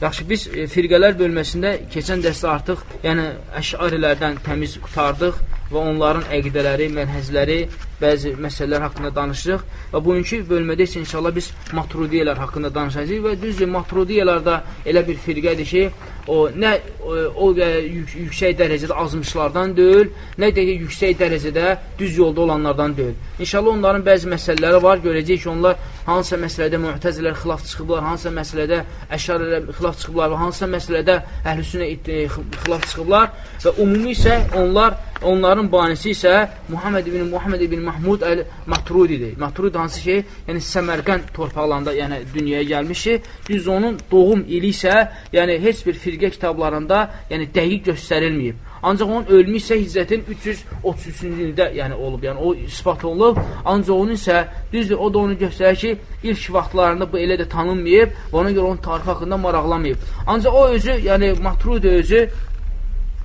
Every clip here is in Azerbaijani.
Yaxşı, biz e, firqələr bölməsində keçən dərsdə artıq, yəni əşarilərdən təmiz qutardıq və onların əqidələri, mənhəzləri, bəzi məsələlər haqqında danışırıq və bugünkü bölmədə isə inşallah biz matrudiyyələr haqqında danışacağıq və düzdür, matrudiyyələr də elə bir firqədir ki, o nə o, o yük, yüksək dərəcədə azmışlardan deyil, nə də yüksək dərəcədə düz yolda olanlardan deyil. İnşallah onların bəzi məsələləri var, görəcəyik ki, onlar hansısa məsələdə mühtəzilər xilaf çıxıblar, hansısa məsələdə əşarələr xilaf çıxıblar və hansısa məsələdə əhlüsünə xilaf çıxıblar və ümumi isə onlar, onların banisi isə Muhammed ibn Muhammed ibn Mahmud əl-Matrudidir. Matrud hansı ki, yəni Səmərqənd torpaqlarında yəni dünyaya gəlmişdir. Düz onun doğum ili isə yəni heç bir firqə kitablarında yəni dəqiq göstərilməyib. Ancaq onun ölümü isə hicrətin 333-cü ildə yəni olub, yəni o ispat olunub. Ancaq onun isə düzdür, o da onu göstərir ki, ilk vaxtlarında bu elə də tanınmayıb və ona görə onun tarixi haqqında maraqlamayıb. Ancaq o özü, yəni Matrudi özü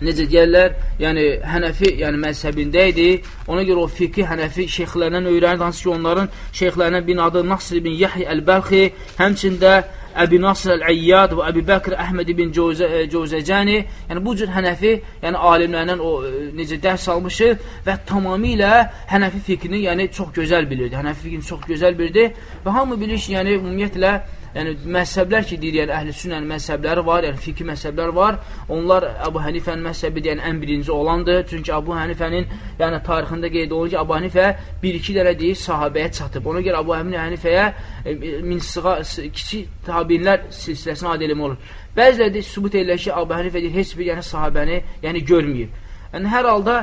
necə deyərlər, yəni Hənəfi, yəni məzhəbində idi. Ona görə o fiqhi Hənəfi şeyxlərindən öyrənir, hansı ki, onların şeyxlərindən bir adı Nasr ibn Yahya əl-Bəlxi, həmçində Əbi Nasr Əl-Əyyad və Əbi Bəkr Əhməd ibn Cövzəcəni, yəni bu cür Hənəfi, yəni alimlərdən o necə dərs almışı və tamamilə Hənəfi fikrini yəni çox gözəl bilirdi. Hənəfi fikrini çox gözəl bilirdi və hamı bilir ki, yəni ümumiyyətlə yəni məzhəblər ki, deyir, yəni əhl-i sünnənin məzhəbləri var, yəni fiqhi məzhəblər var. Onlar Əbu Hənifənin məzhəbi yəni ən birinci olandır. Çünki Əbu Hənifənin yəni tarixində qeyd olunur ki, Əbu Hənifə 1-2 dənə deyir sahabəyə çatıb. Ona görə Əbu Hənifəyə e, min sığa kiçik tabinlər silsiləsinə aid elm olur. Bəziləri də sübut edirlər ki, Əbu Hənifə deyir, heç bir yəni sahabəni yəni görməyib. Yəni, hər halda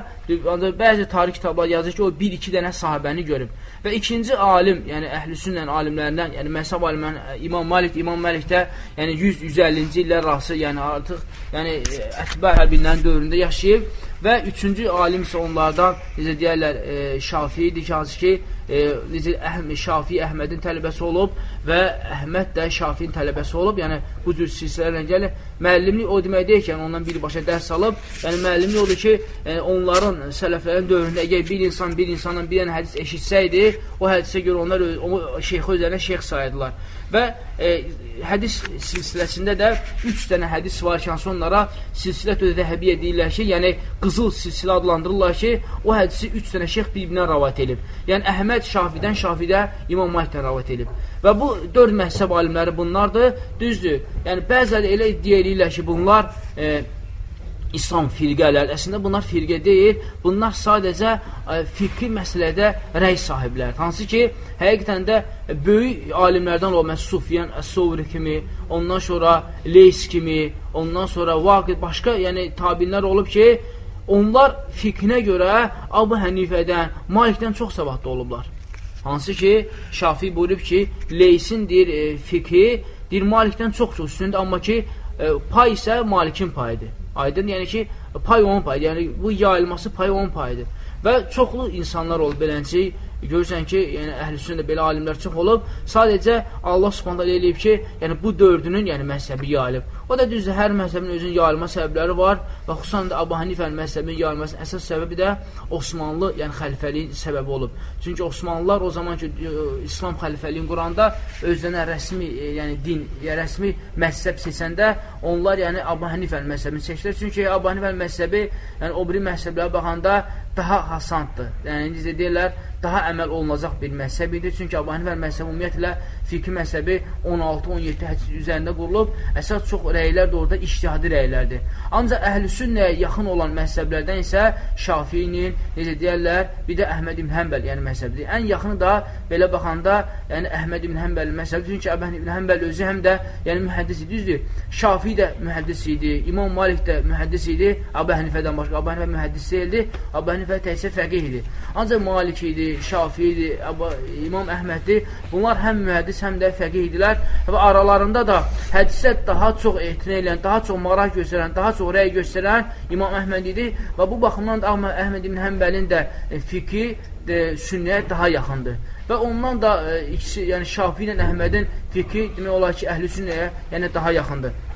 bəzi tarix kitablar yazır ki, o bir-iki dənə sahibəni görüb. Və ikinci alim, yəni əhlüsünlə alimlərindən, yəni məsəb alimlərindən İmam Malik, İmam Məlikdə, yəni 100-150-ci illər rası, yəni artıq yəni ətbə hərbindən dövründə yaşayıb və üçüncü alim isə onlardan, necə deyərlər, e, Şafiidir ki, hansı ki, e, necə Əhm Şafi Əhmədin tələbəsi olub və Əhməd də Şafinin tələbəsi olub. Yəni bu cür silsilələrlə gəlir. Müəllimlik o demək deyil ki, yəni, ondan birbaşa dərs alıb. Yəni müəllimlik odur ki, yəni, onların sələflərin dövründə əgər bir insan bir insandan bir dənə hədis eşitsəydi, o hədisə görə onlar o şeyxə üzərinə şeyx saydılar. Və e, hədis silsiləsində də üç dənə hədis var ki, hansı onlara silsilət ödəhəbiyyə deyirlər ki, yəni qızıl silsilə adlandırırlar ki, o hədisi üç dənə şeyx bir-birinə rəvat edib. Yəni Əhməd Şafidən, Şafidə İmam Malikdən rəvat edib. Və bu dörd məhzəb alimləri bunlardır. Düzdür. Yəni bəziləri elə iddia edirlər ki, bunlar e, İslam firqələr. Əslində bunlar firqə deyil. Bunlar sadəcə e, fiqhi məsələdə rəy sahiblər. Hansı ki, həqiqətən də böyük alimlərdən olan Sufyan Əs-Sovri kimi, ondan sonra Leys kimi, ondan sonra Vaqid başqa, yəni tabinlər olub ki, onlar fiqhinə görə Abu Hənifədən, Malikdən çox savadlı olublar. Hansı ki, Şafi buyurub ki, Leysin deyir, e, fiqhi, deyir, Malikdən çox-çox üstündür, amma ki, e, pay isə Malikin payıdır. Aydın, yəni ki, pay onun payıdır. Yəni, bu yayılması pay onun payıdır. Və çoxlu insanlar olub belənci, görürsən ki, yəni əhlüsündə belə alimlər çox olub. Sadəcə Allah Subhanahu eləyib ki, yəni bu dördünün, yəni məzhəbi yayılıb. O da düzdür, hər məzhəbin özünün yayılma səbəbləri var və xüsusən də Abu Hanifənin məzhəbinin yayılmasının əsas səbəbi də Osmanlı, yəni xəlifəliyin səbəbi olub. Çünki Osmanlılar o zaman ki, e, İslam xəlifəliyin quranda özlərinə rəsmi, e, yəni din, rəsmi məzhəb seçəndə onlar yəni Abu Hanifənin məzhəbini seçdilər. Çünki Abu Hanifənin məzhəbi, yəni o biri məzhəblərə baxanda daha hasanddır. Yəni, necə deyirlər, daha əməl olunacaq bir məzhəb idi. Çünki Əbu Hənifə məzhəbi ümumiyyətlə fiqhi məzhəbi 16-17 hədis üzərində qurulub. Əsas çox rəylər də orada iştihadi rəylərdir. Ancaq əhlüsünnəyə yaxın olan məzhəblərdən isə Şafinin, necə deyərlər, bir də Əhməd ibn Həmbəl, yəni məzhəbdir. Ən yaxını da belə baxanda, yəni Əhməd ibn Həmbəl məzhəbi. Çünki Əbu ibn Həmbəl özü həm də yəni mühəddis idi, düzdür. Şafi də mühəddis idi, İmam Malik də mühəddis idi. Əbu Hənifədən başqa Əbu Hənifə mühəddis deyildi. Əbu Hənifə təkcə fəqih idi. Ancaq Malik idi, Şafi idi, İmam Əhməddir. Bunlar həm mühəddis, həm də fəqih idilər və aralarında da hədisə daha çox ehtina edən, daha çox maraq göstərən, daha çox rəy göstərən İmam Əhməd idi və bu baxımdan da Əhməd ibn Həmbəlin də e, fiqhi e, sünnəyə daha yaxındır. Və ondan da e, ikisi, yəni Şafi ilə Əhmədin fiqhi demək olar ki, əhl-i sünnəyə yəni daha yaxındır.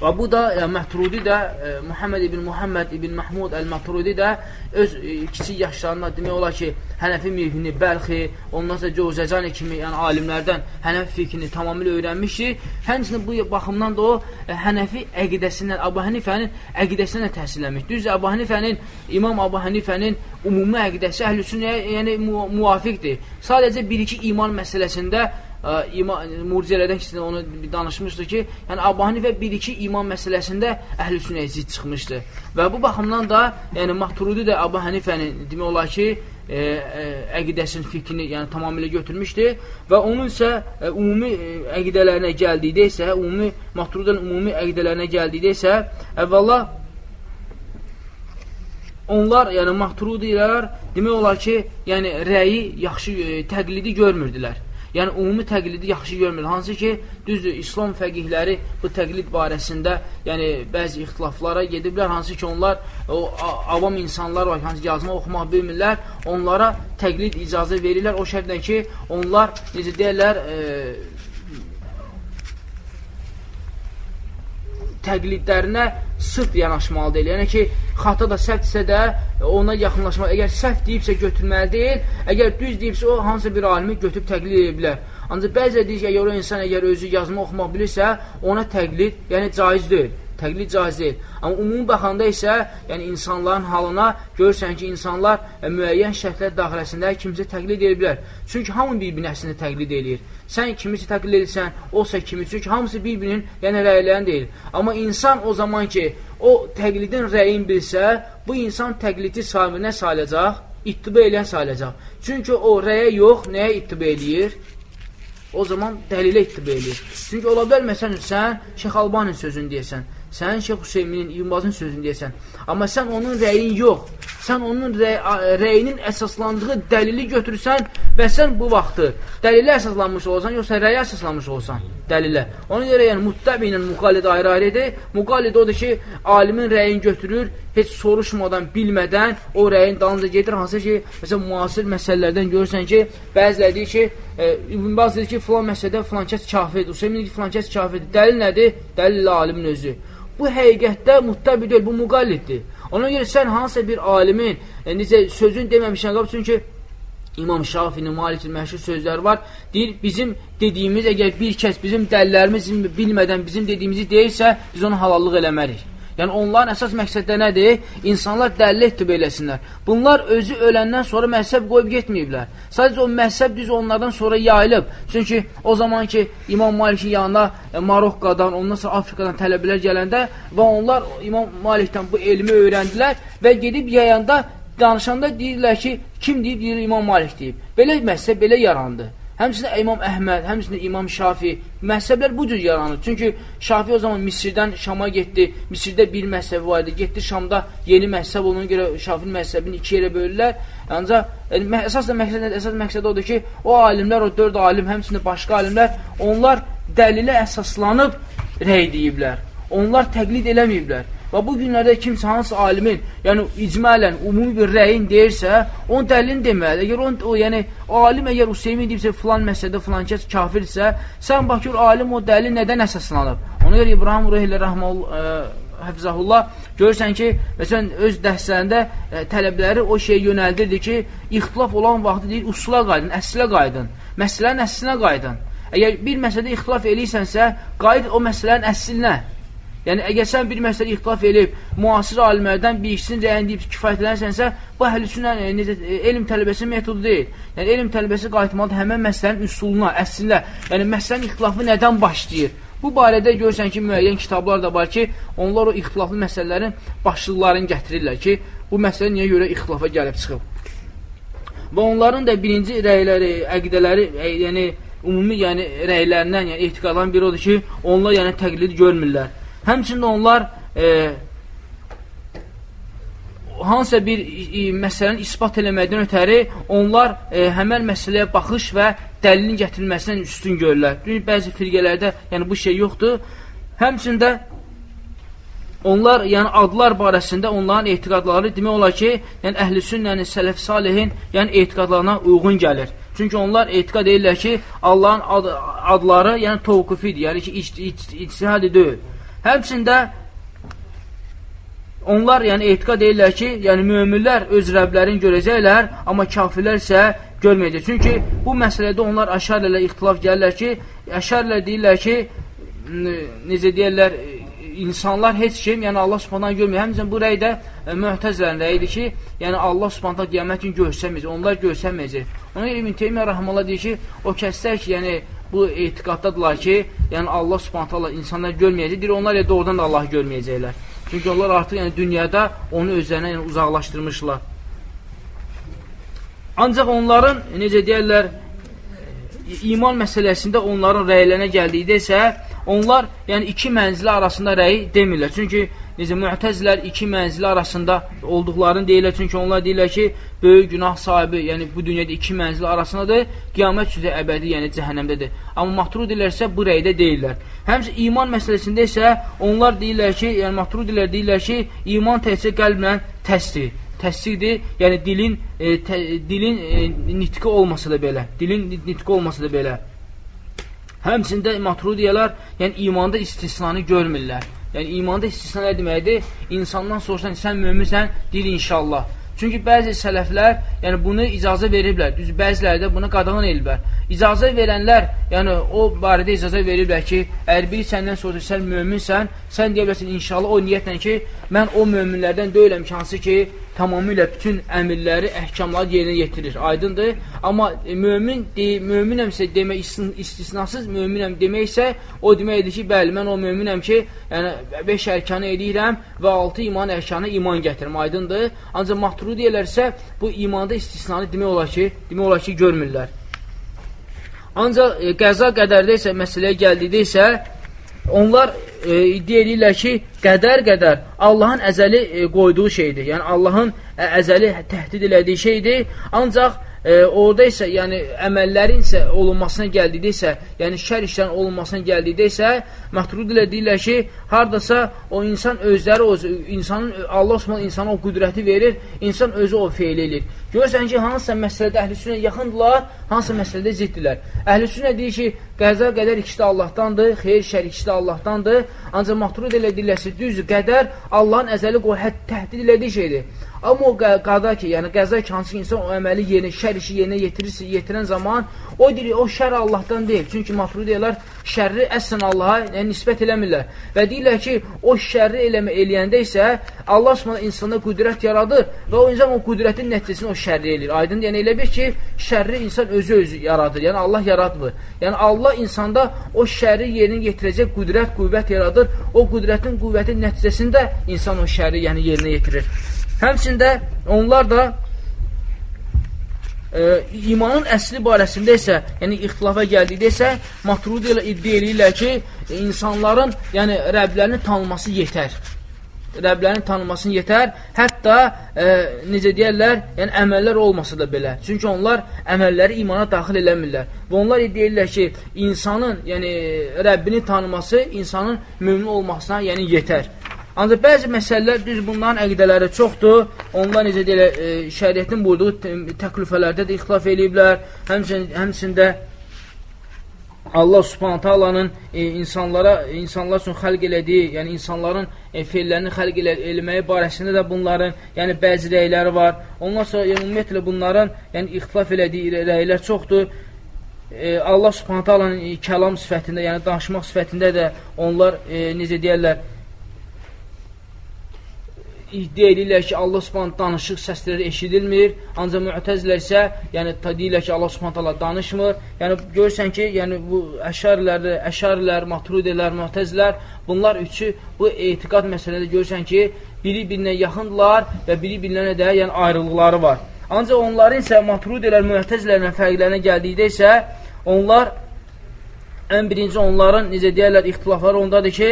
Və bu da yəni, Mətrudi də e, Muhammed ibn Muhammed ibn Mahmud el-Mətrudi də öz e, kiçik yaşlarında demək olar ki, Hənəfi mifini, Bəlxi, ondan sonra Cəvzəcani kimi yəni alimlərdən Hənəfi fikrini tamamilə öyrənmişdi. Həmçinin bu baxımdan da o e, Hənəfi əqidəsindən, Əbu Hənifənin əqidəsindən təhsilləmiş. Düz Əbu Hənifənin İmam Əbu Hənifənin ümumi əqidəsi əhlüsünnəyə yəni mu muvafiqdir. Sadəcə bir-iki iman məsələsində murciələrdən ikisində onu danışmışdı ki, yəni Abu Hanifə bir-iki iman məsələsində əhl-i sünnəyə zid çıxmışdı. Və bu baxımdan da, yəni Maturidi də Abu Hanifənin demək olar ki, e, e, əqidəsinin fikrini yəni tamamilə götürmüşdü və onun isə e, ümumi əqidələrinə gəldikdə isə, ümumi Maturidin ümumi əqidələrinə gəldikdə isə, əvvəla onlar, yəni Maturidilər demək olar ki, yəni rəyi yaxşı e, təqlidi görmürdülər. Yəni, umumi təqlidi yaxşı görmür. Hansı ki, düzdür, İslam fəqihləri bu təqlid barəsində yəni, bəzi ixtilaflara gediblər. Hansı ki, onlar, o avam insanlar var, hansı ki, yazma, oxumaq bilmirlər. Onlara təqlid icazə verirlər. O şərtlə ki, onlar, necə deyərlər, e, təqlidlərinə sırt yanaşmalı deyil. Yəni ki, xata da səhvdirsə də ona yaxınlaşmaq, əgər səhv deyibsə götürməli deyil, əgər düz deyibsə o hansısa bir alimi götürüb təqlid edə bilər. Ancaq bəzə deyir ki, əgər o insan əgər özü yazma oxumaq bilirsə, ona təqlid, yəni caiz deyil təqlid caiz deyil. Amma ümumi baxanda isə, yəni insanların halına görürsən ki, insanlar ə, e, müəyyən şərtlər daxiləsində kimsə təqlid edə bilər. Çünki hamı bir-birinin əslində təqlid eləyir. Sən kimisi təqlid edirsən, o isə kimi. Çünki hamısı bir-birinin yəni rəylərini deyil. Amma insan o zaman ki, o təqlidin rəyin bilsə, bu insan təqlidi sahibinə sayılacaq, ittiba eləyən sayılacaq. Çünki o rəyə yox, nəyə ittiba eləyir? O zaman dəlilə ittiba eləyir. Çünki ola bilər, məsələn, sən Şeyx Albanin sözünü deyəsən, sən Şeyx Hüseyminin, İbn sözünü deyəsən, amma sən onun rəyin yox, sən onun rəy rəyinin əsaslandığı dəlili götürürsən və sən bu vaxtı dəlilə əsaslanmış olsan, yoxsa rəyə əsaslanmış olsan, dəlilə. Ona görə yəni muttabi ilə müqallid ayrı-ayrıdır. Müqallid odur ki, alimin rəyini götürür, heç soruşmadan, bilmədən o rəyin dalınca gedir. Hansı ki, məsələn, müasir məsələlərdən görürsən ki, bəziləri deyir ki, e, İbn Baz deyir ki, filan məsələdə filan kəs kafirdir. Hüseyin deyir ki, filan kəs kafirdir. Dəlil nədir? Dəlil alimin özü. Bu həqiqətdə muttabi deyil, bu müqalliddir. Ona görə sən hansısa bir alimin, e, necə sözün deməmişən qab, çünki İmam Şafinin, Malikin məşhur sözləri var. Deyir, bizim dediyimiz, əgər bir kəs bizim dəllərimiz bilmədən bizim dediyimizi deyirsə, biz onu halallıq eləmərik. Yəni onların əsas məqsəddə nədir? İnsanlar dəlil etdib eləsinlər. Bunlar özü öləndən sonra məhzəb qoyub getməyiblər. Sadəcə o məhzəb düz onlardan sonra yayılıb. Çünki o zaman ki İmam Malikin yanına e, Marokkadan, ondan sonra Afrikadan tələbələr gələndə və onlar İmam Malikdən bu elmi öyrəndilər və gedib yayanda danışanda deyirlər ki, kim deyib, deyir İmam Malik deyib. Belə məhzəb belə yarandı. Həmçinin İmam Əhməd, həmçinin İmam Şafi məhzəblər bu cür yaranır. Çünki Şafi o zaman Misirdən Şama getdi. Misirdə bir məhzəbi var idi. Getdi Şamda yeni məhzəb olduğuna görə Şafinin məhzəbini iki yerə bölürlər. Ancaq yəni, əsas da məqsəd, əsas məqsəd odur ki, o alimlər, o dörd alim, həmçinin başqa alimlər, onlar dəlilə əsaslanıb rəy deyiblər. Onlar təqlid eləməyiblər. Və bu günlərdə kimsə hansı alimin, yəni icmələn, ümumi bir rəyin deyirsə, onun dəlilini deməlidir. Əgər on, o, yəni, alim əgər Hüseymin deyibsə, filan məsələdə filan kəs kafirsə, sən bakır, alim o dəlil nədən əsaslanıb? Ona görə İbrahim Rəhlə Rəhməl Həfizəhullah görürsən ki, məsələn, öz dərslərində ə, tələbləri o şeyə yönəldirdi ki, ixtilaf olan vaxtı deyir, usula qaydın, əslə qaydın, məsələnin əslinə qaydın. Əgər bir məsələdə ixtilaf eləyirsənsə, qayd o məsələnin əslinə. Yəni, əgər sən bir məsələ ixtilaf eləyib, müasir alimlərdən bir ikisinin rəyini deyib kifayətlənərsənsə, bu əhlüsünə e, necə, elm tələbəsi metodu deyil. Yəni, elm tələbəsi qayıtmalıdır həmən məsələnin üsuluna, əslində. Yəni, məsələnin ixtilafı nədən başlayır? Bu barədə görürsən ki, müəyyən kitablar da var ki, onlar o ixtilaflı məsələlərin başlıqlarını gətirirlər ki, bu məsələ niyə görə ixtilafa gəlib çıxıb. Və onların da birinci rəyləri, əqidələri, e, yəni, ümumi yəni, rəylərindən, yəni, etiqadların biri odur ki, onlar yəni, təqlid görmürlər. Həmçində onlar e, hansısa bir e, məsələni ispat eləməkdən ötəri onlar e, həmən məsələyə baxış və dəlilin gətirilməsindən üstün görürlər. Bəzi firqələrdə yəni bu şey yoxdur. Həmçində onlar, yəni adlar barəsində onların etiqadları demək olar ki, yəni əhl-i sünnənin, sələf salihin, yəni etiqadlarına uyğun gəlir. Çünki onlar etiqad edirlər ki, Allahın ad adları yəni tovqifidir, yəni ki, ictihadi deyil. Həmçində onlar yəni etiqad edirlər ki, yəni möminlər öz rəblərini görəcəklər, amma kafirlər isə görməyəcək. Çünki bu məsələdə onlar əşarlərlə ixtilaf gəlirlər ki, əşarlər deyirlər ki, necə deyirlər, insanlar heç kim, yəni Allah subhandan görmür. Həmçinin bu rəy də e, mühtəzlərin rəyidir ki, yəni Allah subhandan qiyamət gün görsəməyəcək, onlar görsəməyəcək. Ona görə İbn Teymiyyə rəhməllah deyir ki, o kəslər ki, yəni bu etiqaddadırlar ki, yəni Allah subhanətə insanlar görməyəcək, deyir, onlar elə doğrudan da Allahı görməyəcəklər. Çünki onlar artıq yəni, dünyada onu özlərinə yəni, uzaqlaşdırmışlar. Ancaq onların, necə deyərlər, iman məsələsində onların rəylərinə gəldikdə isə onlar yəni iki mənzili arasında rəyi demirlər. Çünki necə müətəzilər iki mənzili arasında olduqlarını deyirlər. Çünki onlar deyirlər ki, böyük günah sahibi, yəni bu dünyada iki mənzili arasındadır, qiyamət üzrə əbədi, yəni cəhənnəmdədir. Amma matrudilər isə bu rəydə deyirlər. Həmçə iman məsələsində isə onlar deyirlər ki, yəni matrudilər deyirlər ki, iman təkcə qəlblə təsdir təsdiqdir, yəni dilin e, tə, dilin e, nitqi olmasa da belə, dilin nitqi olmasa da belə. Həmçində matrudiyalar, yəni imanda istisnanı görmürlər. Yəni imanda istisna nə deməkdir? İnsandan sorsan, sən möminsən, deyir inşallah. Çünki bəzi sələflər, yəni bunu icazə veriblər. Düz bəziləri də buna qadağan ediblər. İcazə verənlər, yəni o barədə icazə veriblər ki, əgər biri səndən soruşur, sən möminsən, sən deyə bilərsən inşallah o niyyətlə ki, mən o möminlərdən deyiləm ki, hansı ki, tamamilə bütün əmirləri, əhkamları yerinə yetirir. Aydındır? Amma e, mömin de, möminəmsə demək istisnasız möminəm demək isə o deməkdir ki, bəli, mən o möminəm ki, yəni 5 ərkanı eləyirəm və 6 iman ərkanı iman gətirim. Aydındır? Ancaq matrudi elərsə bu imanda istisnanı demək olar ki, demək olar ki, görmürlər. Ancaq e, qəza qədərdə isə məsələyə gəldikdə isə onlar e, iddia edirlər ki, qədər-qədər Allahın əzəli e, qoyduğu şeydir. Yəni, Allahın ə, əzəli təhdid elədiyi şeydir. Ancaq e, orada isə, yəni əməllərin isə olunmasına gəldikdə isə, yəni şər işlərin olunmasına gəldikdə isə, məhdud ilə deyirlər ki, hardasa o insan özləri, o, insanın, Allah Osman insana o qüdrəti verir, insan özü o feil edir. Görürsən ki, hansısa məsələdə əhlüsünə yaxındırlar, hansısa məsələdə zidddirlər. Əhlüsünə deyir ki, qəza qədər ikisi də Allahdandır, xeyir şər ikisi də Allahdandır, ancaq məhdud ilə deyirlər ki, düzdür, qədər Allahın əzəli qoy, hə, təhdid elədiyi şeydir. Amma o qada ki, yəni qəza ki, hansı ki, insan o əməli yerinə, şər işi yerinə yetirirsə, yetirən zaman, o deyir, o şər Allahdan deyil. Çünki matrud deyirlər, şərri əslən Allaha yəni, nisbət eləmirlər. Və deyirlər ki, o şərri eləmə eləyəndə isə Allah Subhanahu insanda qüdrət yaradır və o insan o qüdrətin nəticəsində o şərri eləyir. Aydın, yəni elə bir ki, şərri insan özü özü yaradır. Yəni Allah yaratmır. Yəni Allah insanda o şərri yerinə yetirəcək qüdrət, qüvvət yaradır. O qüdrətin, qüvvətin nəticəsində insan o şərri yəni yerinə yetirir. Həmçində onlar da e, imanın əsli barəsində isə, yəni ixtilafa gəldikdə isə, matrudi ilə iddia edirlər ki, insanların yəni Rəblərini tanıması yetər. Rəblərini tanımasını yetər, hətta e, necə deyərlər, yəni əməllər olmasa da belə. Çünki onlar əməlləri imana daxil eləmirlər. Və onlar deyirlər ki, insanın, yəni Rəbbini tanıması insanın mümin olmasına yəni yetər. Ancaq bəzi məsələlər, düz bunların əqidələri çoxdur. Onlar necə deyilər, e, şəriyyətin buyurduğu təklifələrdə də ixtilaf eləyiblər. Həmçin, həmçində Allah subhanətə alanın e, insanlara, insanlar üçün xəlq elədiyi, yəni insanların e, feillərini xəlq elə, eləməyi barəsində də bunların yəni bəzi rəyləri var. Ondan sonra yəni, ümumiyyətlə bunların yəni, ixtilaf elədiyi rəylər çoxdur. E, Allah subhanətə alanın e, kəlam sifətində, yəni danışmaq sifətində də onlar e, necə deyərlər, iddia edirlər ki, Allah subhanət danışıq səsləri eşidilmir, ancaq müətəzlər isə, yəni deyirlər ki, Allah subhanət danışmır. Yəni görürsən ki, yəni bu əşarilər, əşarilər, matrudilər, müətəzlər, bunlar üçü bu etiqad məsələdə görürsən ki, biri-birinə yaxındırlar və biri-birinə də yəni ayrılıqları var. Ancaq onların isə matrudilər, müətəzlərlə fərqlərinə gəldikdə isə, onlar ən birinci onların, necə deyərlər, ixtilafları ondadır ki,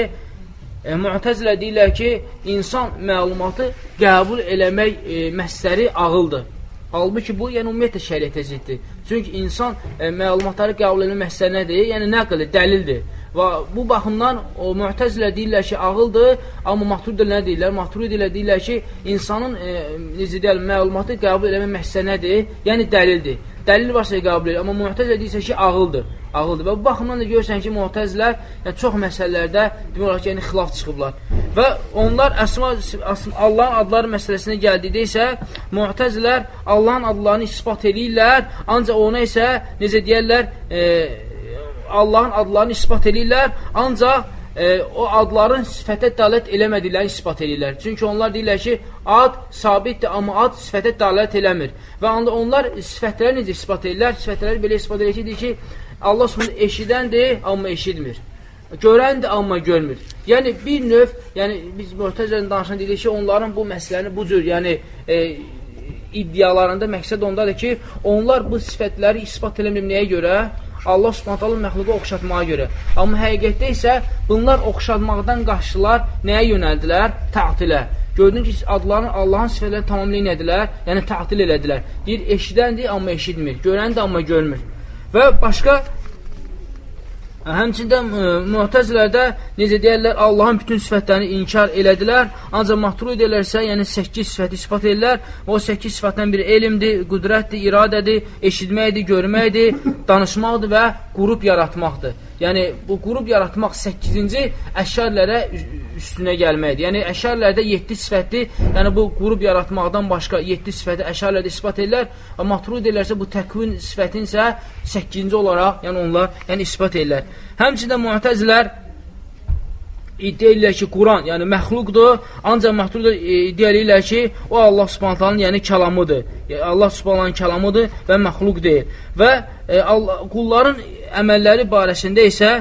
e, Mu'təzilə deyirlər ki, insan məlumatı qəbul eləmək e, məsələri ağıldır. Halbuki bu, yəni ümumiyyətlə şəriətə ziddir. Çünki insan e, məlumatları qəbul eləmək məsələ nədir? Yəni nəqldir, dəlildir. Və bu baxımdan o Mu'təzilə deyirlər ki, ağıldır, amma Maturidi nə deyirlər? Maturidi ilə deyirlər ki, insanın e, necə deyirlər, məlumatı qəbul eləmək məsələ nədir? Yəni dəlildir. Dəlil varsa qəbul edir. Amma Mu'təzilə deyirsə ki, ağıldır. Ağıldır. Və bu baxımdan da görürsən ki, Mu'təzilər yəni, çox məsələlərdə demək olar ki, yəni, xilaf çıxıblar. Və onlar əsma, əsma Allahın adları məsələsinə gəldikdə isə Mu'təzilər Allahın adlarını isbat edirlər, ancaq ona isə necə deyərlər, e, Allahın adlarını isbat edirlər, ancaq e, o adların sifətə dalət eləmədiklərini ispat edirlər. Çünki onlar deyirlər ki, ad sabitdir, amma ad sifətə dalət eləmir. Və onlar sifətləri necə ispat edirlər? Sifətləri belə ispat edir ki, Allah subhanə eşidəndir, amma eşitmir. Görəndir, amma görmür. Yəni, bir növ, yəni, biz mühtəzələn danışan dedik ki, onların bu məsələni bu cür, yəni, e, iddialarında məqsəd ondadır ki, onlar bu sifətləri ispat eləmir nəyə görə? Allah subhanətələ məxluqa oxşatmağa görə. Amma həqiqətdə isə bunlar oxşatmaqdan qaçdılar, nəyə yönəldilər? Təqtilə. Gördün ki, adlarını Allahın sifətləri tamamilə inədilər, yəni təqtil elədilər. Deyir, eşidəndir, amma eşitmir, görəndir, amma görmür. Və başqa Həmçində müətəzilərdə necə deyərlər, Allahın bütün sifətlərini inkar elədilər, ancaq matrud elərsə, yəni 8 sifəti ispat edirlər. O 8 sifətdən biri elmdir, qüdrətdir, iradədir, eşitməkdir, görməkdir, danışmaqdır və qrup yaratmaqdır. Yəni, bu qrup yaratmaq 8-ci əşərlərə üstünə gəlməkdir. Yəni, əşərlərdə 7 sifəti, yəni bu qrup yaratmaqdan başqa 7 sifəti əşərlərdə ispat edirlər və matrud edirlərsə, bu təkvin sifətin isə 8-ci olaraq, yəni onlar yəni ispat edirlər. Həmçində müətəzilər iddia edirlər ki, Quran, yəni məxluqdur, ancaq məxluqdur e, iddia edirlər ki, o Allah subhanətənin yəni kəlamıdır. Yəni, Allah subhanətənin kəlamıdır və məxluq deyil. Və e, Allah, qulların əməlləri barəsində isə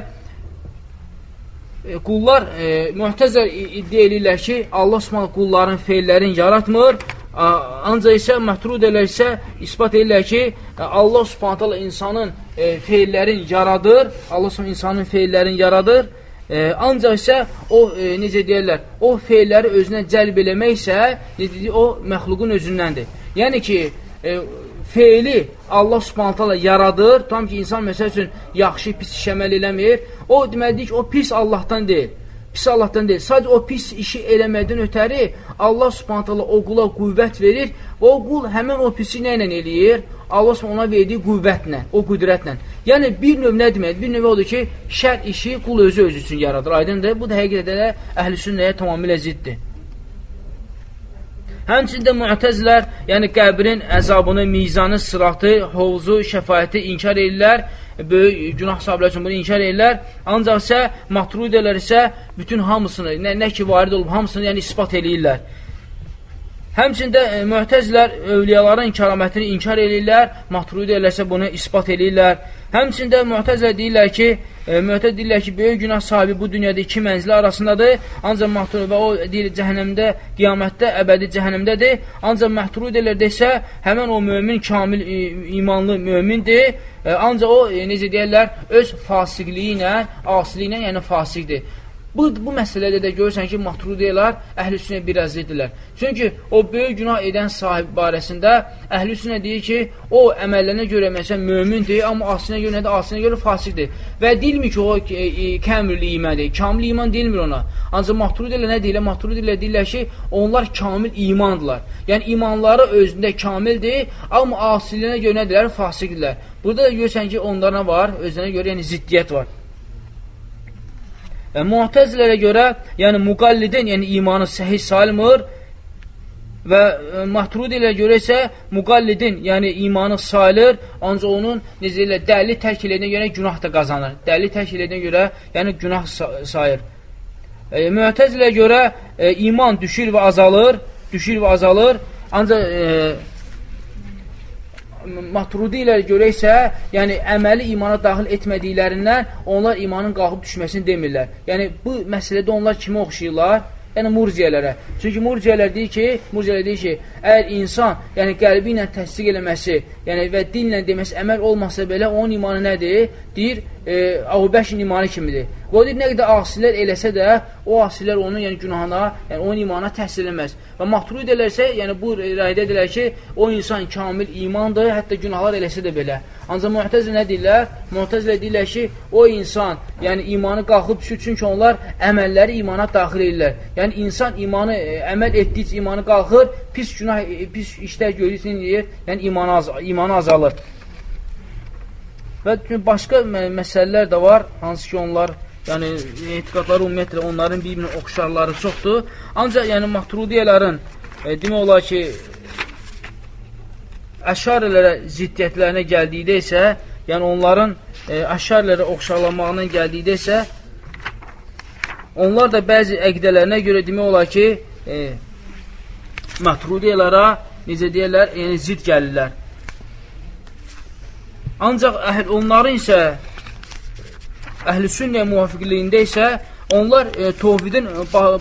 e, qullar e, mühtəzər iddia edirlər ki, Allah Subhanahu qulların feillərini yaratmır, ancaq isə mətrud elər isə isbat edirlər ki, e, Allah Subhanahu insanın e, feillərini yaradır, Allah Subhanahu insanın feillərini yaradır. E, ancaq isə o e, necə deyirlər, o feilləri özünə cəlb eləmək isə necə o məxluqun özündəndir. Yəni ki, e, feili Allah subhanətələ yaradır, tam ki, insan məsəl üçün yaxşı, pis iş əməl eləmir, o deməlidir ki, o pis Allahdan deyil. Pis Allahdan deyil. Sadəcə o pis işi eləməkdən ötəri Allah subhanətələ o qula qüvvət verir və o qul həmən o pisi nə ilə eləyir? Allah ona verdiyi qüvvətlə, o qüdrətlə. Yəni, bir növ nə deməkdir? Bir növ odur ki, şər işi qul özü özü üçün yaradır. Aydındır. Bu da həqiqətdə də əhl-i sünnəyə tamamilə ziddir. Həmçində müətəzlər, yəni qəbrin əzabını, mizanı, sıratı, hovuzu, şəfayəti inkar edirlər, böyük günah sahibləri üçün bunu inkar edirlər. Ancaq isə matrudələr isə bütün hamısını, nə, nə ki varid olub, hamısını yəni ispat edirlər. Həmçində e, mühtəzlər övliyaların kəramətini inkar edirlər, matrudələr isə bunu ispat edirlər. Həmçində mühtəzlər deyirlər ki, e, mühtəz deyirlər ki, böyük günah sahibi bu dünyada iki mənzili arasındadır, ancaq məhdud və o deyir cəhənnəmdə, qiyamətdə, əbədi cəhənnəmdədir. Ancaq məhdud elərdə isə həmən o mömin, kamil, imanlı mömindir. E, ancaq o, e, necə deyərlər, öz fasiqliyi ilə, asili ilə, yəni fasiqdir. Bu, bu məsələdə də görürsən ki, matrudiyələr əhl-i sünnə biraz edirlər. Çünki o böyük günah edən sahib barəsində əhl-i sünnə deyir ki, o əməllərinə görə məsələn mömindir, amma asinə görə də asinə görə fasiqdir. Və deyilmir ki, o e, e, kəmrli imandır. Kamil iman deyilmir ona. Ancaq matrudiyələr nə deyirlər? Matrudiyələr deyirlər ki, onlar kamil imandırlar. Yəni imanları özündə kamildir, amma asiliyinə görə nədirlər? Fasiqdirlər. Burada da görürsən ki, onlara var, özünə görə yəni ziddiyyət var. Və muhtəzilərə görə, yəni müqallidin, yəni imanı səhih salmır və e, mahtudilə görə isə müqallidin, yəni imanı sayılır, ancaq onun necə ilə dəli tərk eləyədən görə günah da qazanır. Dəli tərk eləyədən görə, yəni günah sayır. E, Müətəzilə görə e, iman düşür və azalır, düşür və azalır, ancaq e, matrudi ilə görə isə, yəni əməli imana daxil etmədiklərindən onlar imanın qalxıb düşməsini demirlər. Yəni bu məsələdə onlar kimə oxşayırlar? Yəni murciyələrə. Çünki murciyələr deyir ki, murciyələr deyir ki, əgər insan, yəni qəlbi ilə təsdiq eləməsi, yəni və dinlə deməsi əməl olmasa belə onun imanı nədir? Deyir, e, Əbubəşin imanı kimidir. Və o deyir, nə qədər asilər eləsə də, o asilər onun yəni günahına, yəni onun imana təhsil eləməz. Və matrud elərsə, yəni bu rəydə edirlər ki, o insan kamil imandır, hətta günahlar eləsə də belə. Ancaq mühtəzlə nə deyirlər? Mühtəzlə deyirlər ki, o insan, yəni imanı qalxıb düşür, çünki onlar əməlləri imana daxil edirlər. Yəni insan imanı, e, əməl etdikcə imanı qalxır, pis günah, e, pis işlər görürsə, deyir, yəni imanı, az, imanı azalır. Və başqa məsələlər də var, hansı ki, onlar yəni etiqadları ümumiyyətlə onların bir-birinə oxşarları çoxdur. Ancaq yəni maturudiyələrin e, demək olar ki, əşarilərə ziddiyyətlərinə gəldikdə isə, yəni onların e, əşarilərə oxşarlanmağına gəldikdə isə, onlar da bəzi əqdələrinə görə demək olar ki, e, matrudiyalara necə deyirlər, yəni zid gəlirlər. Ancaq əhl, onların isə əhl-i sünnəyə müvafiqliyində isə onlar e, tovhidin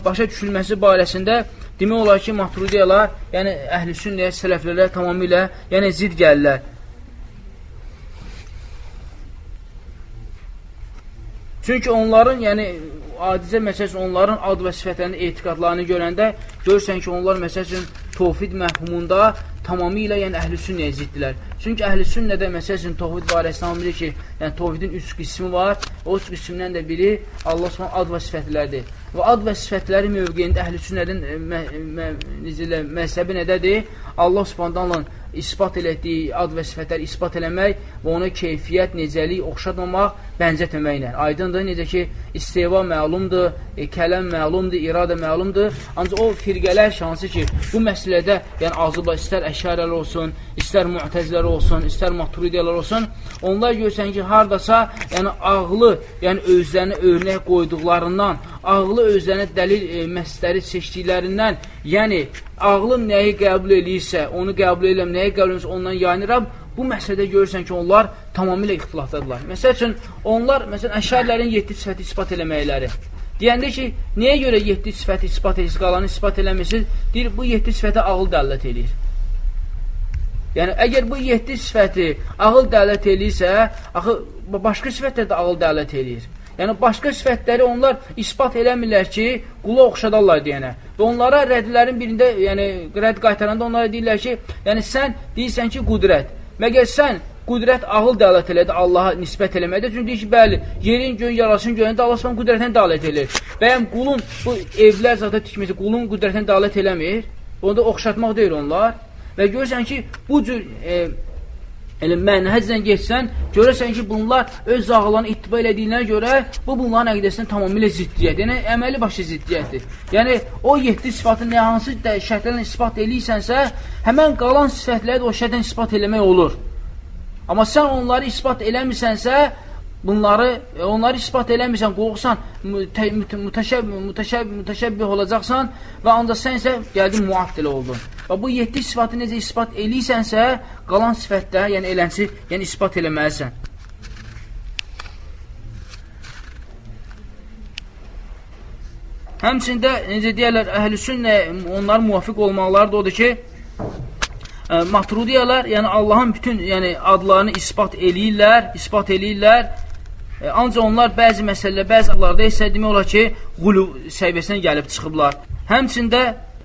başa düşülməsi barəsində demək olar ki, matrudiyalar, yəni əhl-i sünnəyə, sələflərə tamamilə yəni zid gəlirlər. Çünki onların, yəni adicə məsələn onların ad və sifətlərinin etiqadlarını görəndə görürsən ki, onlar məsələn tovhid məhvumunda tamamilə yəni əhl-i sünnəyə ziddilər. Çünki əhl-i sünnədə məsəl üçün tovhid barəsində bilir ki, yəni tovhidin üç qismi var. O üç qismdən də biri Allah Subhanahu ad və sifətlərdir. Və ad və sifətləri mövqeyində əhl-i sünnədən necə məzhəbi nədədir? Allah Subhanahu ispat elətdiyi ad və sifətləri ispat eləmək və ona keyfiyyət, necəlik, oxşatmamaq, bənzətməməklə. Aydındır, necə ki, isteva məlumdur, e, kələm məlumdur, iradə məlumdur. Ancaq o firqələr şansı ki, bu məsələdə, yəni azıba istər əşarələr olsun, istər müətəzlər olsun, istər maturidiyalar olsun, onlar görsən ki, hardasa, yəni ağlı, yəni özlərini örnək qoyduqlarından, ağlı özlərinə dəlil e, məsləri seçdiklərindən, yəni ağlım nəyi qəbul eləyirsə, onu qəbul eləm, nəyi qəbul eləyirsə, ondan yayınıram, bu məsələdə görürsən ki, onlar tamamilə ixtilafdadırlar. Məsəl üçün, onlar, məsələn, əşərlərin 7 sifəti ispat eləməkləri. Deyəndə ki, niyə görə 7 sifəti ispat edirsiniz, qalanı ispat eləmirsiniz? Deyir, bu 7 sifətə ağıl dəllət eləyir. Yəni, əgər bu 7 sifəti ağıl dəllət eləyirsə, axı, başqa sifətlər də ağıl dəllət eləyir. Yəni, başqa sifətləri onlar ispat eləmirlər ki, qulu oxşadarlar deyənə. Və onlara rədlərin birində, yəni, rədd qaytaranda onlara deyirlər ki, yəni, sən deyirsən ki, qudrət. Məgər sən qudrət ağıl dəalət elədi Allaha nisbət eləməkdə. Çünki deyir ki, bəli, yerin göyün yarasını görəndə Allah Subhanahu qudrətini dəalət eləyir. Bəyəm qulun bu evlər zata tikməsi qulun qudrətini dəalət eləmir. Onda oxşatmaq deyil onlar. Və görürsən ki, bu cür e, elə mənhəclə geçsən, görürsən ki, bunlar öz ağıllarını ittiba elədiyinə görə bu bunların əqidəsində tamamilə ziddiyyət. Yəni əməli başı ziddiyyətdir. Yəni o 7 sifatın nə hansı şərtlərlə isbat eləyirsənsə, həmən qalan sifətləri də o şərtdən isbat eləmək olur. Amma sən onları ispat eləmirsənsə, bunları, e, onları ispat eləmirsən, qorxsan, mütəşəbbih, mütəşəbbih, mütəşəbbih olacaqsan və ancaq sən isə gəldin muattilə oldun. Və bu 7 sifatı necə ispat eləyirsənsə, qalan sifətdə, yəni elənsi, yəni ispat eləməlisən. Həmçində, necə deyərlər, əhl-i sünnə onların müvafiq olmaqları da odur ki, ə, matrudiyalar, yəni Allahın bütün yəni adlarını isbat eləyirlər, isbat eləyirlər. E, ancaq onlar bəzi məsələlər, bəzi adlarda isə demək olar ki, qulu səviyyəsinə gəlib çıxıblar. Həmçində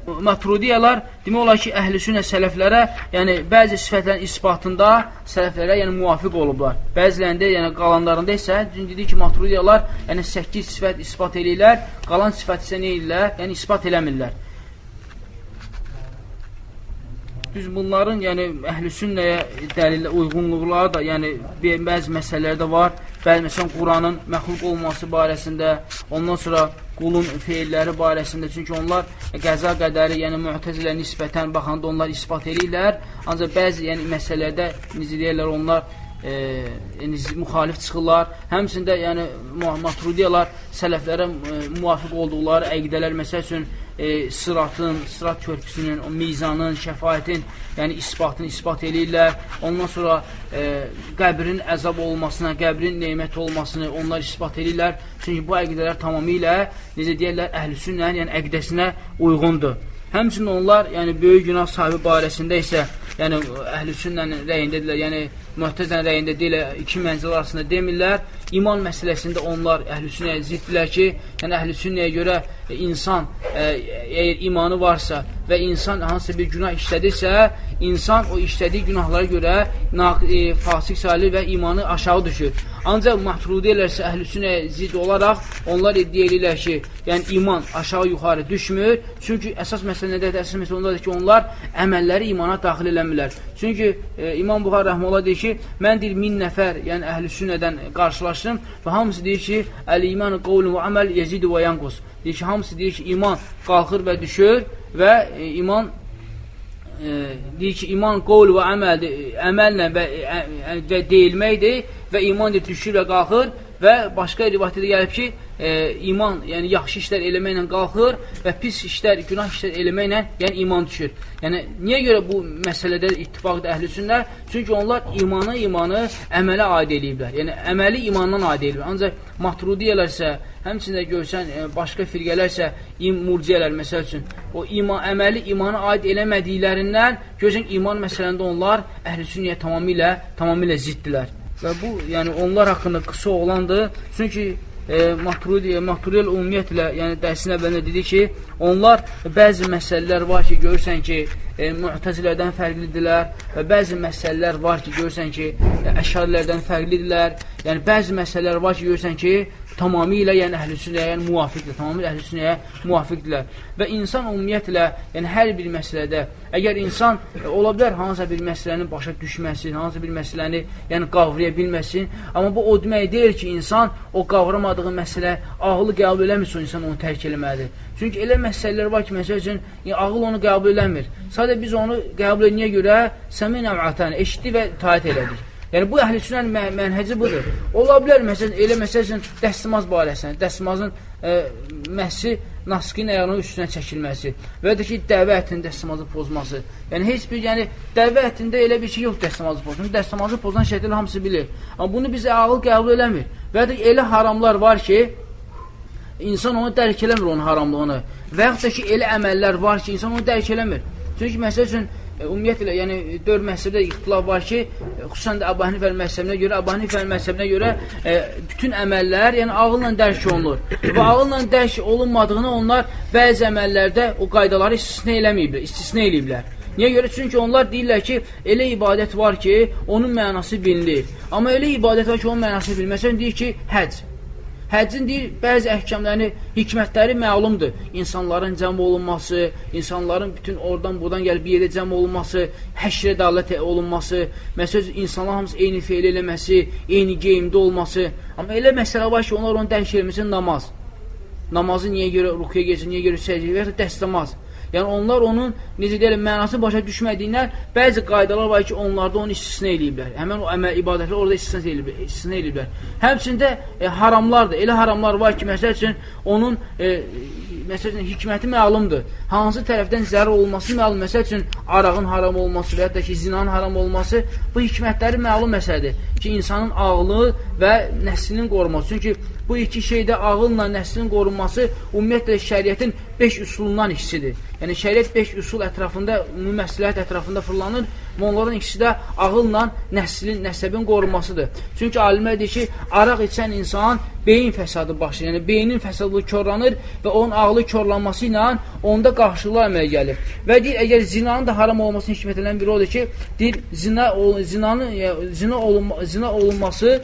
matrudiyalar demək olar ki, əhlüsünə sələflərə, yəni bəzi sifətlərin isbatında sələflərə yəni müvafiq olublar. Bəzilərində, yəni qalanlarında isə dedik ki, matrudiyalar yəni 8 sifət isbat eləyirlər, qalan sifət isə nə edirlər? Yəni isbat eləmirlər. Düz bunların, yəni əhl-i sünnəyə dəlil uyğunluqları da, yəni bəzi məsələlərdə var. Bəzi məsələn Quranın məxluq olması barəsində, ondan sonra qulun feilləri barəsində. Çünki onlar qəza qədəri, yəni mü'təzilə nisbətən baxanda onlar isbat eləyirlər. Ancaq bəzi yəni məsələlərdə necə deyirlər onlar e, müxalif çıxırlar. Həmçində yəni matrudiyalar sələflərə e, müvafiq olduqları əqidələr məsəl üçün e, sıratın, sırat körpüsünün, o mizanın, şəfayətin, yəni isbatını isbat eləyirlər. Ondan sonra e, qəbrin əzab olmasına, qəbrin neymət olmasını onlar isbat eləyirlər. Çünki bu əqidələr tamamilə, necə deyərlər, əhl-i sünnənin, yəni əqidəsinə uyğundur. Həmçinin onlar, yəni böyük günah sahibi barəsində isə, yəni əhl-i sünnənin rəyindədirlər, yəni mühtəzən rəyində deyirlər, iki mənzil arasında demirlər. İman məsələsində onlar əhl-i ziddirlər ki, yəni əhl-i görə e, insan e, əgər imanı varsa və insan hansısa bir günah işlədirsə, insan o işlədiyi günahlara görə e, fasik salih və imanı aşağı düşür. Ancaq mahrudi elərsə əhlüsünə zid olaraq onlar iddia edirlər ki, yəni iman aşağı-yuxarı düşmür. Çünki əsas məsələ nədədir? Əsas məsələ ondadır ki, onlar əməlləri imana daxil eləmirlər. Çünki e, İmam Buxar Rəhməllah deyir ki, mən deyir, min nəfər, yəni əhl-i sünnədən qarşılaşdım və hamısı deyir ki, əl-iman qovlu və əməl yezidu və yanqus. Deyir ki, hamısı deyir ki, iman qalxır və düşür və e, iman e, deyir ki, iman qovl və əməldir, əməllə və, ə, və deyilməkdir və iman deyir, düşür və qalxır və başqa rivayətdə gəlib ki, e, iman, yəni yaxşı işlər eləməklə qalxır və pis işlər, günah işlər eləməklə, yəni iman düşür. Yəni niyə görə bu məsələdə ittifaqdır əhlüsünlər? Çünki onlar imanı, imanı əmələ aid eləyiblər. Yəni əməli imandan aid eləyiblər. Ancaq matrudiyələr isə, həmçində görsən e, başqa firqələr isə murciyələr məsəl üçün o iman əməli imana aid eləmədiklərindən görsən iman məsələndə onlar əhlüsünnəyə tamamilə tamamilə zidddirlər. Və bu, yəni onlar haqqında qısa olandır. Çünki e, Maturidi, Maturiyel ümumiyyətlə, yəni dərsin əvvəlində dedi ki, onlar bəzi məsələlər var ki, görürsən ki, e, mühtəzilərdən fərqlidirlər və bəzi məsələlər var ki, görürsən ki, e, əşarilərdən fərqlidirlər. Yəni bəzi məsələlər var ki, görürsən ki, tamamilə yəni əhlüsünnəyə yəni, müvafiqdir, tamamilə əhlüsünnəyə müvafiqdirlər. Və insan ümumiyyətlə, yəni hər bir məsələdə, əgər insan e, ola bilər hansısa bir məsələni başa düşməsin, hansısa bir məsələni yəni qavraya bilməsin, amma bu o demək deyil ki, insan o qavramadığı məsələ ağlı qəbul eləmirsə, insan onu tərk eləməlidir. Çünki elə məsələlər var ki, məsəl üçün, yəni, ağıl onu qəbul eləmir. Sadə biz onu qəbul edəyə görə səmin əvətəni eşitdi və taat elədik. Yəni, bu əhl-i sünnən mə mənhəci budur. Ola bilər, məsələn, elə məsəl üçün, dəstəmaz barəsində, dəstəmazın e, məhsi nasqin ayağının üstünə çəkilməsi və ya da ki, dəvə ətinin dəstəmazı pozması. Yəni, heç bir, yəni, dəvə ətində elə bir şey yox dəstəmazı pozması. Dəstəmazı pozan şeyləri hamısı bilir. Amma bunu bizə ağıl qəbul eləmir. Və ya da elə haramlar var ki, insan onu dərk eləmir onun haramlığını. Və yaxud da ki, elə əməllər var ki, insan onu dərk eləmir. Çünki, məsəl üçün, ümumiyyətlə, yəni dörd məhzəbdə ixtilaf var ki, e, xüsusən də Əbu Hənifə məhzəbinə görə, Əbu Hənifə məhzəbinə görə e, bütün əməllər, yəni ağılla dərk olunur. Və ağılla dərk olunmadığını onlar bəzi əməllərdə o qaydaları istisna eləməyiblər, istisna eləyiblər. Niyə görə? Çünki onlar deyirlər ki, elə ibadət var ki, onun mənası bilinir. Amma elə ibadət var ki, onun mənası bilməsən, deyir ki, həc. Həccin deyir, bəzi əhkamlarını, hikmətləri məlumdur. İnsanların cəm olunması, insanların bütün oradan buradan gəlib bir yerdə cəm olunması, həşrə dalət olunması, məsəl insanlar hamısı eyni feil eləməsi, eyni geyimdə olması. Amma elə məsələ var ki, onlar onu dərk eləməsi namaz. Namazı niyə görə rukuya geçir, niyə görə səcdə və ya dəstəmaz. Yəni onlar onun necə deyirəm, mənası başa düşmədiyindən bəzi qaydalar var ki, onlarda onu istisna eləyiblər. Həmin o əməl ibadətlər orada istisna eləyiblər. Istisna eləyiblər. Həmçində e, haramlardır. Elə haramlar var ki, məsəl üçün onun e, məsəl üçün hikməti məlumdur. Hansı tərəfdən zərər olması məlum. Məsəl üçün arağın haram olması və ya da ki, zinanın haram olması bu hikmətləri məlum məsələdir ki, insanın ağlı və nəslinin qoruması. Çünki bu iki şeydə ağılla nəslin qorunması ümumiyyətlə şəriətin 5 üsulundan ikisidir. Yəni şəriət 5 üsul ətrafında, ümumi məsləhət ətrafında fırlanır və onların ikisi də ağılla nəslin, nəsəbin qorunmasıdır. Çünki alimlər deyir ki, araq içən insan beyin fəsadı başlayır. Yəni beynin fəsadlığı körlanır və onun ağlı körlanması ilə onda qarşılıqlar əmələ gəlir. Və deyir, əgər zinanın da haram olmasının hikmətlərindən biri odur ki, deyir, zina, zinanın, zina, olunma, zina olunması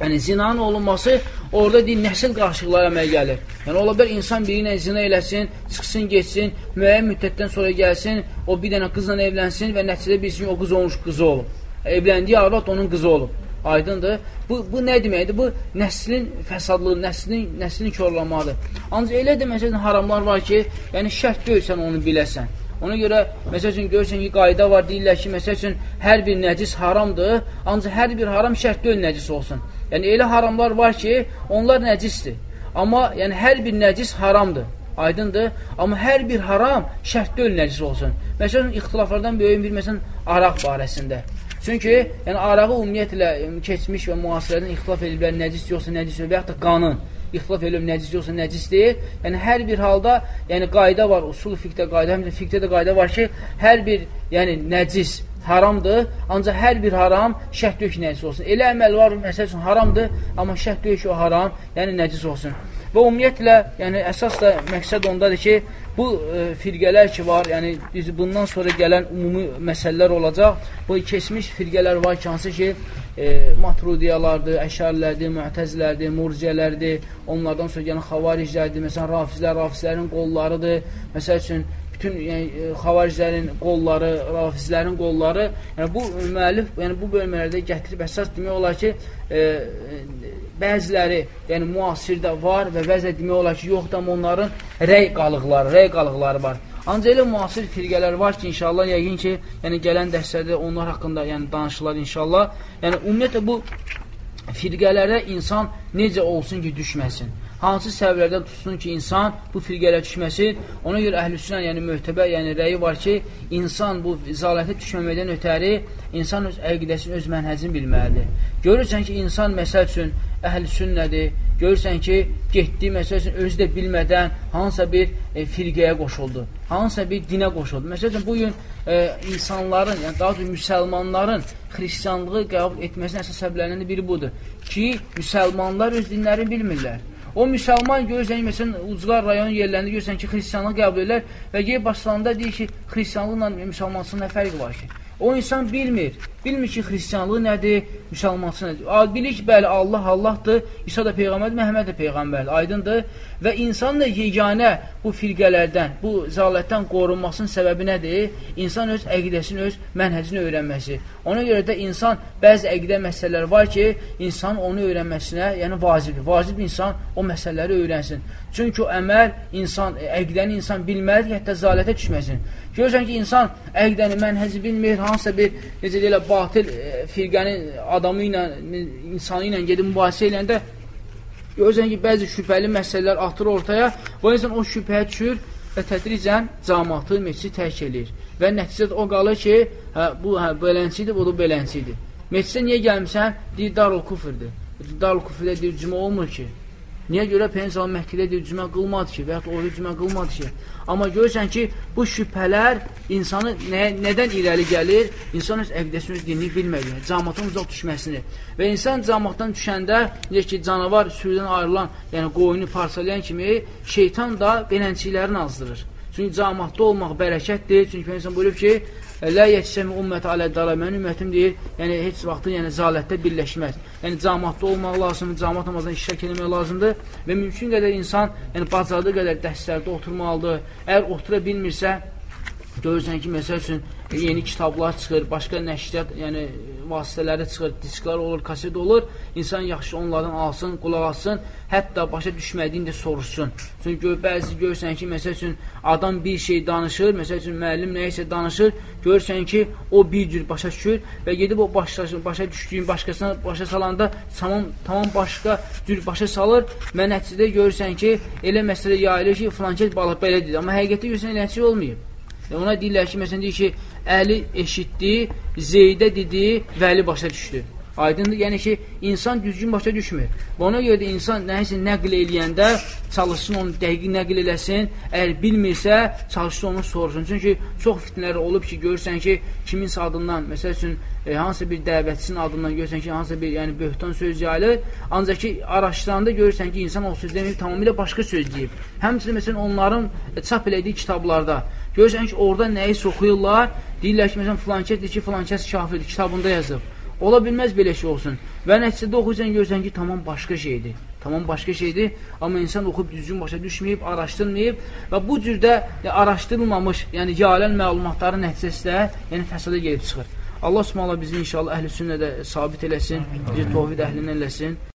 Yəni, zinanın olunması orada deyil, nəsil qarşılıqlara əmələ gəlir. Yəni, ola bilər, insan biri ilə zina eləsin, çıxsın, geçsin, müəyyən müddətdən sonra gəlsin, o bir dənə qızla evlənsin və nəticədə bilsin ki, o qız olmuş qızı olub. Evləndiyi arvad onun qızı olub. Aydındır. Bu, bu nə deməkdir? Bu, nəslin fəsadlığı, nəslin, nəslin körlanmadır. Ancaq elə də, məsələn, haramlar var ki, yəni şərt deyil sən onu biləsən. Ona görə, məsəl üçün, görürsən ki, qayda var, deyirlər ki, məsəl üçün, hər bir nəcis haramdır, ancaq hər bir haram şərt deyil nəcis olsun. Yəni, elə haramlar var ki, onlar nəcisdir. Amma, yəni, hər bir nəcis haramdır. Aydındır. Amma hər bir haram şərt deyil nəcis olsun. Məsələn, ixtilaflardan böyüyün bir, məsələn, araq barəsində. Çünki, yəni, arağı ümumiyyətlə keçmiş və müasirədən ixtilaf ediblər, nəcis yoxsa nəcis və yaxud da qanın ixtilaf eləm nəcis yoxsa nəcis deyil. Yəni hər bir halda, yəni qayda var, usul fiqdə qayda, həmçinin fiqdə də qayda var ki, hər bir yəni nəcis haramdır, ancaq hər bir haram deyil ki, nəcis olsun. Elə əməl var, məsəl üçün haramdır, amma deyil ki, o haram, yəni nəcis olsun. Və ümumiyyətlə, yəni əsas da məqsəd ondadır ki, bu e, firqələr ki var, yəni biz bundan sonra gələn ümumi məsələlər olacaq. Bu keçmiş firqələr var ki, hansı ki, e, matrudiyalardır, əşarilərdir, müətəzilərdir, murciyələrdir, onlardan sonra gələn xavariclərdir, məsələn, rafizlər, rafizlərin qollarıdır, məsəl üçün, bütün yəni, e, xavariclərin qolları, rafizlərin qolları, yəni bu müəllif yəni bu bölmələrdə gətirib əsas demək olar ki, e, bəziləri, yəni müasirdə var və bəziləri demək olar ki, yoxdur, amma onların rəy qalıqları, rəy qalıqları var. Ancaq elə müasir firqələr var ki, inşallah yəqin ki, yəni gələn dərslərdə onlar haqqında yəni danışılar inşallah. Yəni ümumiyyətlə bu firqələrə insan necə olsun ki, düşməsin hansı səbəblərdən tutsun ki, insan bu firqələ düşməsin. Ona görə əhlüsünə, yəni möhtəbə, yəni rəyi var ki, insan bu zalətə düşməməkdən ötəri insan öz əqidəsini, öz mənhəzini bilməlidir. Görürsən ki, insan məsəl üçün əhlüsünnədir, görürsən ki, getdiyi məsəl üçün özü də bilmədən hansısa bir e, firqəyə qoşuldu, hansısa bir dinə qoşuldu. Məsəl üçün, bugün e, insanların, yəni daha doğrusu müsəlmanların xristiyanlığı qəbul etməsinin əsas səbəblərindən biri budur ki, müsəlmanlar öz dinlərini bilmirlər. O müsəlman görürsən, məsələn, ucqar rayon yerlərində görürsən ki, xristiyanlıq qəbul edirlər və geyib başlarında deyir ki, xristiyanlıqla müsəlmansın nə fərqi var ki? O insan bilmir. Bilmir ki, xristiyanlıq nədir, müsəlmançı nədir. Bilir ki, bəli, Allah Allahdır, İsa da Peyğəmbərdir, Məhəmməd də Peyğəmbərdir, aydındır. Və insanın da yeganə bu firqələrdən, bu zalətdən qorunmasının səbəbi nədir? İnsan öz əqidəsini, öz mənhəcini öyrənməsi. Ona görə də insan, bəzi əqidə məsələləri var ki, insan onu öyrənməsinə, yəni vacibdir. Vacib insan o məsələləri öyrənsin. Çünki o əməl, insan, əqidəni insan bilməlidir, hətta zalətə düşməsin. Görürsən ki, insan əqdəni, mənhəzi bilmir, hansısa bir, necə deyirlər, batil e, firqənin adamı ilə, insanı ilə gedib mübahisə eləndə, görürsən ki, bəzi şübhəli məsələlər atır ortaya, bu insan o şübhəyə düşür və tədricən camatı, meçsi tərk eləyir. Və nəticədə o qalır ki, hə, bu hə, belənçidir, bu da belənçidir. Meçsə niyə gəlmişsən? Deyir, darul kufrdir. Darul kufrdə deyir, cümə olmur ki. Niyə görə Peynəsələ Məhkidə deyir, cümə qılmadı ki, və yaxud orada cümə qılmadı ki. Amma görürsən ki, bu şübhələr insanı nə, nədən irəli gəlir? İnsan öz əqdəsini, öz dinini bilməyi, camatın uzaq düşməsini. Və insan camatdan düşəndə, necə ki, canavar sürüdən ayrılan, yəni qoyunu parsalayan kimi, şeytan da belənçilərini azdırır. Çünki camatda olmaq bərəkətdir. Çünki Peynəsələ buyurub ki, Lə yetişəmi ümmət alə dara. Mənim ümmətim deyir, yəni heç vaxtı yəni zalətdə birləşməz. Yəni camatda olmaq lazımdır, camat namazdan iştirak etmək lazımdır və mümkün qədər insan yəni bacardığı qədər dərslərdə oturmalıdır. Əgər otura bilmirsə, görürsən ki, məsəl üçün yeni kitablar çıxır, başqa nəşriyyat, yəni vasitələri çıxır, disklər olur, kaset olur. İnsan yaxşı onlardan alsın, qulaq alsın, hətta başa düşmədiyini də soruşsun. Çünki gör, bəzi görürsən ki, məsəl üçün adam bir şey danışır, məsəl üçün müəllim nəyisə danışır, görürsən ki, o bir cür başa düşür və gedib o başa, başa düşdüyün başqasına başa salanda tamam, tamam başqa cür başa salır və nəticədə görürsən ki, elə məsələ yayılır ki, filankət balıq belə deyir. Amma həqiqətdə görürsən, elə şey olmayıb. Və ona deyirlər ki, məsələn, deyir ki, Əli eşitdi, Zeydə dedi, Vəli başa düşdü. Aydındır, yəni ki, insan düzgün başa düşmür. Və ona görə də insan nəyisə nəql eləyəndə çalışsın onu dəqiq nəql eləsin. Əgər bilmirsə, çalışsın onu soruşsun. Çünki çox fitnələr olub ki, görürsən ki, kiminsə adından, məsəl üçün, e, hansısa bir dəvətçinin adından görürsən ki, hansısa bir yəni, böhtan söz yayılır. Ancaq ki, araşdıranda görürsən ki, insan o söz deməyib, tamamilə başqa söz deyib. Həmçinin, məsələn, onların e, çap elədiyi kitablarda görürsən ki, orada nəyi oxuyurlar, deyirlər ki, məsələn, filankəsdir ki, filankəs kafirdir, kitabında yazıb. Ola bilməz belə şey olsun. Və nəticədə oxuyursan, görürsən ki, tamam başqa şeydir. Tamam başqa şeydir. Amma insan oxuyub düzgün başa düşməyib, araşdırmayıb və bu cürdə yəni, araşdırılmamış, yəni yalən məlumatların nəticəsində yəni fəsada gelib çıxır. Allah Subhanahu bizi inşallah əhl-i sünnədə sabit eləsin, bizi tovhid əhlindən eləsin.